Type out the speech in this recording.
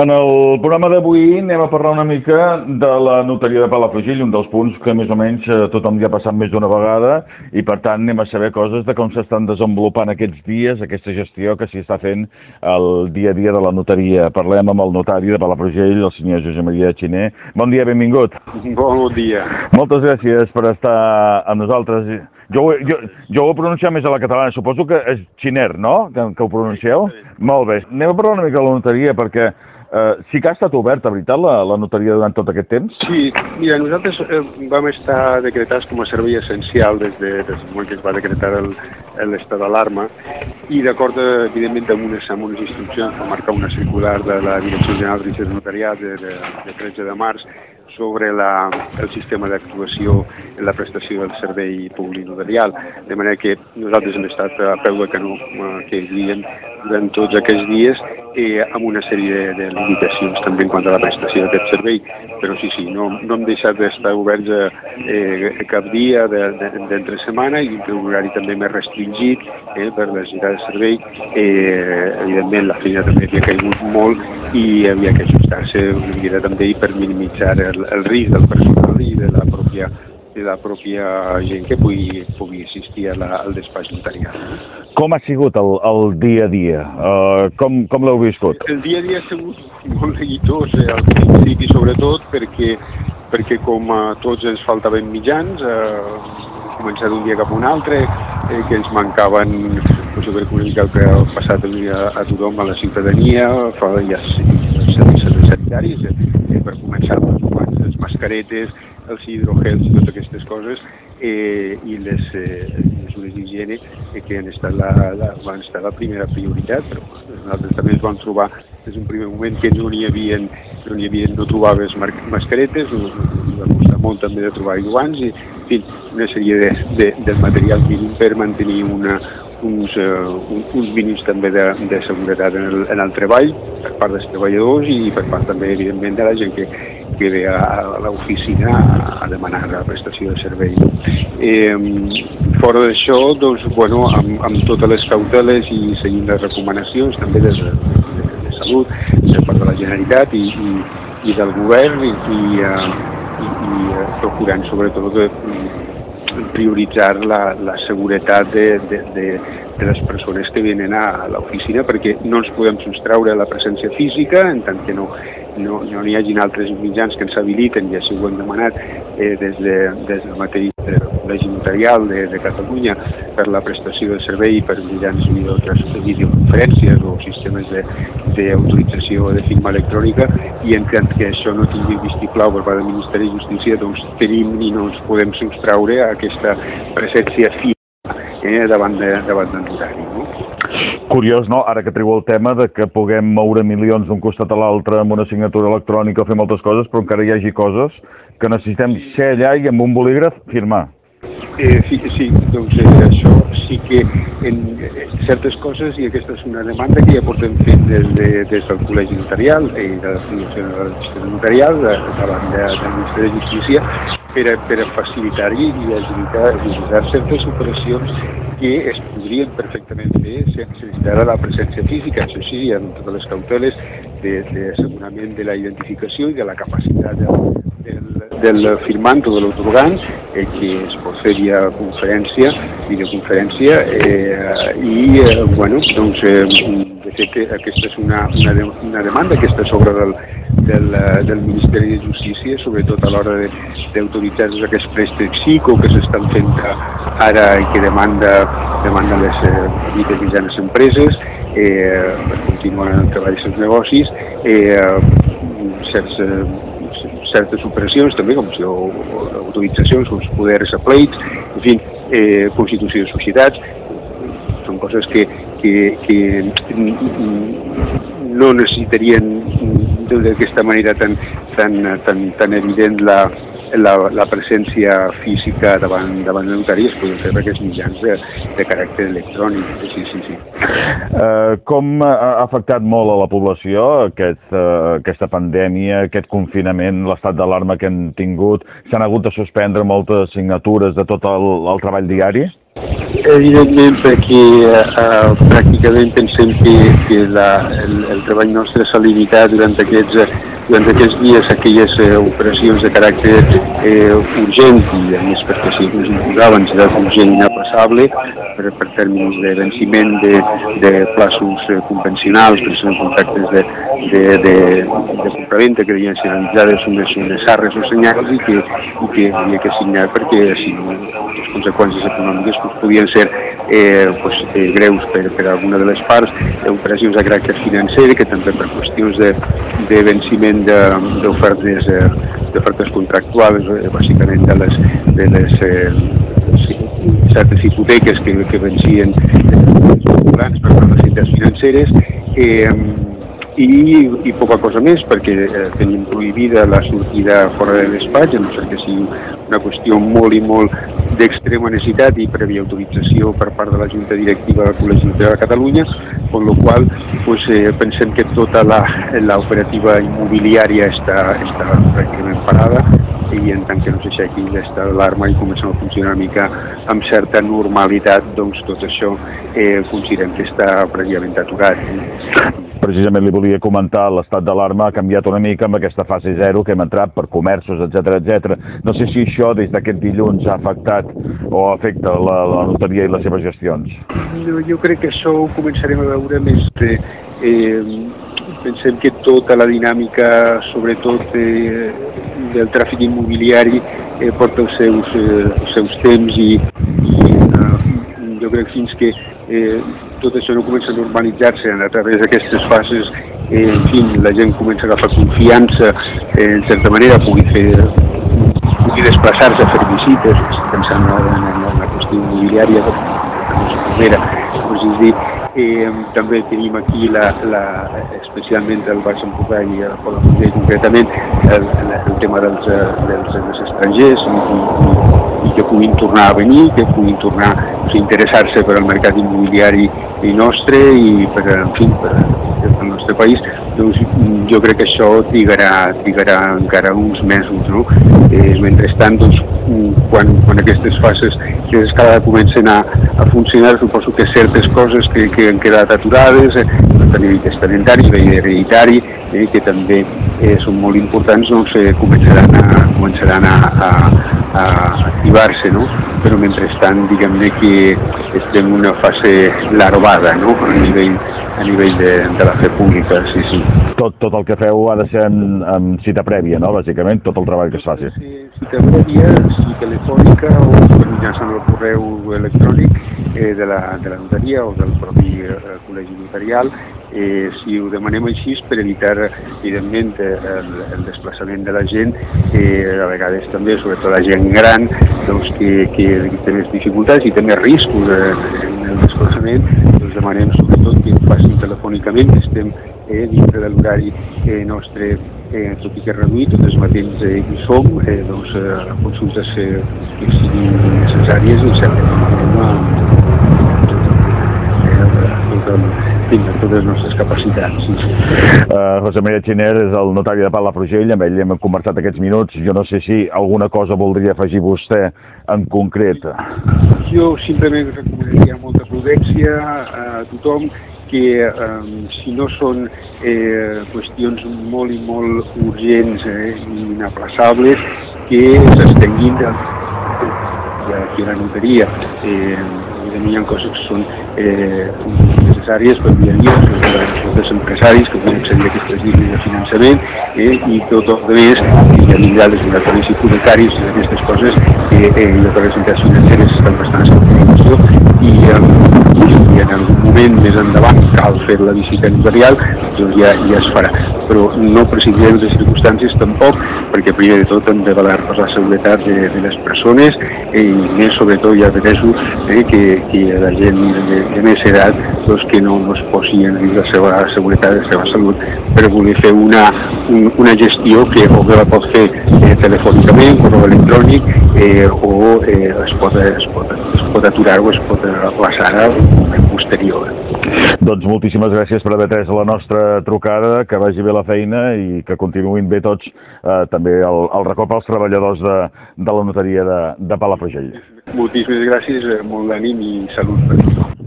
En el programa d'avui anem a parlar una mica de la notaria de Palafrugell, un dels punts que més o menys eh, tothom ja ha passat més d'una vegada i per tant anem a saber coses de com s'estan desenvolupant aquests dies, aquesta gestió que s'hi està fent el dia a dia de la notaria. Parlem amb el notari de Palafrugell, el senyor Josep Maria Xiner. Bon dia, benvingut. Bon dia. Moltes gràcies per estar amb nosaltres. Jo, jo, jo ho he pronunciat més a la catalana, suposo que és Xiner, no?, que, que ho pronuncieu? Molt bé. Anem a parlar una mica de la notaria perquè eh, sí que ha estat oberta, veritat, la, la notaria durant tot aquest temps? Sí, mira, nosaltres eh, vam estar decretats com a servei essencial des, de, des del moment que es va decretar l'estat d'alarma i d'acord, eh, evidentment, amb unes, amb unes instruccions que marca una circular de la Direcció General de Registre Notariat de, de, de 13 de març sobre la, el sistema d'actuació en la prestació del servei públic notarial. De manera que nosaltres hem estat a peu de canó, eh, que diríem, durant tots aquests dies eh, amb una sèrie de, de limitacions també en quant a la prestació d'aquest servei, però sí, sí, no, no hem deixat d'estar oberts eh, cap dia de- de- d'entre setmana i un horari també més restringit eh, per la necessitat de servei. Eh, evidentment, la feina també havia caigut molt i havia que ajustar-se una miqueta també per minimitzar el, el risc del personal i de la pròpia de la pròpia gent que pugui, pugui assistir a la, al despatx notarial. Com ha sigut el, el dia a dia? Uh, com com l'heu viscut? El dia a dia ha sigut molt neguitós, eh, al principi sobretot, perquè, perquè com a tots ens faltaven mitjans, eh, començar d'un dia cap a un altre, eh, que ens mancaven, doncs jo crec que una el que ha passat a, a tothom, a la ciutadania, fa ja serveis sanitaris, eh, per començar guants, les mascaretes, els hidrogels i totes aquestes coses, eh, i les eh, mesures d'higiene que han estat la, la, van estar la primera prioritat, però nosaltres també ens vam trobar des d'un primer moment que no n'hi havia, no n'hi havia, no trobaves mascaretes, no, va costar molt també de trobar guants i, en fi, una sèrie de, de, de material mínim per mantenir una, uns, uh, un, uns mínims també de, de seguretat en el, en el treball per part dels treballadors i per part també, evidentment, de la gent que, que ve a, a l'oficina a, a demanar la prestació de servei. Eh, fora d'això, doncs, bueno, amb, amb totes les cauteles i seguint les recomanacions també des de, de, de salut, per part de la Generalitat i, i, i del govern i, i, uh, i, i uh, procurant sobretot de, prioritzar la, la seguretat de, de, de, de les persones que venen a l'oficina perquè no ens podem sostraure la presència física en tant que no no no n'hi hagin altres mitjans que ens habiliten i així ho hem demanat eh, des, de, des del mateix eh, Col·legi Notarial de, de Catalunya per la prestació del servei per mitjans videoconferències o sistemes d'autorització de, de firma electrònica i en tant que això no tingui vistiplau per part del Ministeri de Justícia doncs tenim i no ens podem sostraure a aquesta presència física eh, davant, de, davant del notari. No? Curiós, no?, ara que treu el tema de que puguem moure milions d'un costat a l'altre amb una signatura electrònica o fer moltes coses, però encara hi hagi coses que necessitem ser allà i amb un bolígraf firmar. Eh, sí, sí, doncs eh, això sí que en eh, certes coses, i aquesta és una demanda que ja portem fent des, de, des del Col·legi Notarial i de la Fundació de la Notarial de, davant de, del Ministeri de Justícia per a, per a facilitar i, i agilitar, agilitar certes operacions que es podrien perfectament fer sense necessitar la presència física, això sí, amb totes les cauteles de, de assegurament de la identificació i de la capacitat del, del, del firmant o de l'autorgant eh, que es pot fer via conferència, videoconferència eh, i, eh, bueno, doncs, eh, de fet, eh, aquesta és una, una, de, una demanda que està sobre del, del, eh, del Ministeri de Justícia, sobretot a l'hora de- d'autoritzar tots aquests préstecs SICO que s'estan fent ara i que demanda, demanda les eh, petites mitjanes empreses eh, per continuar el treball dels seus negocis, eh, certs, eh, certes operacions també, com si o- o autoritzacions, uns poders a pleits, en fi, eh, constitució de societats, són coses que, que, que no necessitarien d'aquesta manera tan, tan, tan, tan evident la, la, la presència física davant, davant el notari es poden fer per aquests mitjans de, de caràcter electrònic. Sí, sí, sí. Eh, com ha afectat molt a la població aquest, eh, aquesta pandèmia, aquest confinament, l'estat d'alarma que hem tingut? S'han hagut de suspendre moltes signatures de tot el, el treball diari? Evidentment, perquè eh, pràcticament pensem que, que la, el, el treball nostre s'ha limitat durant aquests, durant aquests dies aquelles eh, operacions de caràcter eh, urgent, i a més perquè si ens imposava necessitat urgent inaplaçable per, per termes de venciment de, de plaços eh, convencionals, per exemple, contractes de, de, de, de compraventa que havien finalitzades unes, unes arres o senyals i que, i que havia que signar perquè si no les conseqüències econòmiques pues, podien ser eh, pues, eh, greus per, per alguna de les parts, eh, operacions de caràcter financer que també per qüestions de, de venciment d'ofertes de, d'ofertes contractuals, eh, bàsicament de les, de les eh, certes hipoteques que, que vencien populars per les entitats financeres, eh, i, i poca cosa més, perquè eh, tenim prohibida la sortida fora de despatx, no ser que sigui una qüestió molt i molt d'extrema necessitat i prèvia autorització per part de la Junta Directiva del Col·legi de Catalunya, amb la qual pues, eh, pensem que tota l'operativa immobiliària està, està pràcticament parada i en tant que no s'aixequi aquesta alarma i comencem a funcionar una mica amb certa normalitat, doncs tot això eh, considerem que està prèviament aturat precisament li volia comentar, l'estat d'alarma ha canviat una mica amb aquesta fase zero que hem entrat per comerços, etc etc. No sé si això des d'aquest dilluns ha afectat o afecta la, la notaria i les seves gestions. No, jo crec que això ho començarem a veure més de, eh, pensem que tota la dinàmica, sobretot eh, del tràfic immobiliari, eh, porta els seus, eh, els seus temps i, i eh, jo crec fins que eh, tot això no comença a normalitzar-se a través d'aquestes fases, eh, en fi, la gent comença a agafar confiança, eh, en certa manera pugui fer pugui desplaçar-se a fer visites, pensant en, en, en la qüestió immobiliària la primera, doncs és dir, eh, també tenim aquí la, la, especialment el Baix Empordà i el Palafrugell concretament el, el, el tema dels, eh, dels, dels estrangers i, i, i que puguin tornar a venir, que puguin tornar a interessar-se per al mercat immobiliari nostre i per, en fi, per, per el nostre país, doncs jo crec que això trigarà, trigarà encara uns mesos, no? Eh, mentrestant, doncs, quan, quan aquestes fases que d'escalada comencen a, a funcionar, suposo que certes coses que, que han quedat aturades, eh, a nivell testamentari, a nivell hereditari, eh, que també eh, són molt importants, doncs eh, començaran a, començaran a, a, a activar-se, no? però mentrestant diguem-ne que estem en una fase larvada no? a nivell, a nivell de, de la fe pública, sí, sí. Tot, tot el que feu ha de ser en, en cita prèvia, no? bàsicament, tot el treball que es faci. Sí, cita prèvia, sí telefònica o per mitjançant el correu electrònic eh, de, la, de la notaria o del propi eh, col·legi notarial eh, si ho demanem així per evitar, evidentment, el, el desplaçament de la gent, eh, a vegades també, sobretot la gent gran, doncs, que, que té més dificultats i té més riscos eh, en el desplaçament, doncs demanem sobretot que ho facin telefònicament, que estem eh, dintre de l'horari eh, nostre eh, tot i que reduït, tots els matins eh, hi som, eh, doncs, eh, consultes eh, que siguin necessàries i certament fins a totes les nostres capacitats. Sí, sí. Uh, José María Xiner és el notari de Palafrugell, amb ell hem conversat aquests minuts. Jo no sé si alguna cosa voldria afegir vostè en concret. Jo simplement recomanaria molta prudència a tothom que eh, si no són eh, qüestions molt i molt urgents eh, i inaplaçables, que s'estenguin de, de, de la notaria. Eh, hi ha coses que són eh, necessàries per dia a dia, els empresaris que poden accedir a aquestes línies de finançament eh, i tot el que més, i a nivell dels obligatoris hipotecaris i aquestes coses que eh, les entitats financeres estan bastant informació i, eh, i en algun moment més endavant cal fer la visita notarial, doncs ja, ja es farà. Però no precipitem de circumstàncies tampoc, perquè primer de tot hem de valer la seguretat de, de les persones i més sobretot, ja repeteixo, eh, que, que la gent de, de més edat doncs, que no, no es posi en la seva seguretat, la seva salut, per voler fer una, un, una gestió que o bé la pot fer eh, telefònicament, correu electrònic, eh, o eh, es, pot, es, pot, pot aturar o es pot aplaçar a un moment posterior. Doncs moltíssimes gràcies per haver tres la nostra trucada, que vagi bé la feina i que continuïn bé tots, eh, també el, el record als treballadors de, de la notaria de, de Palafrugell. Moltíssimes gràcies, molt d'ànim i salut per tothom.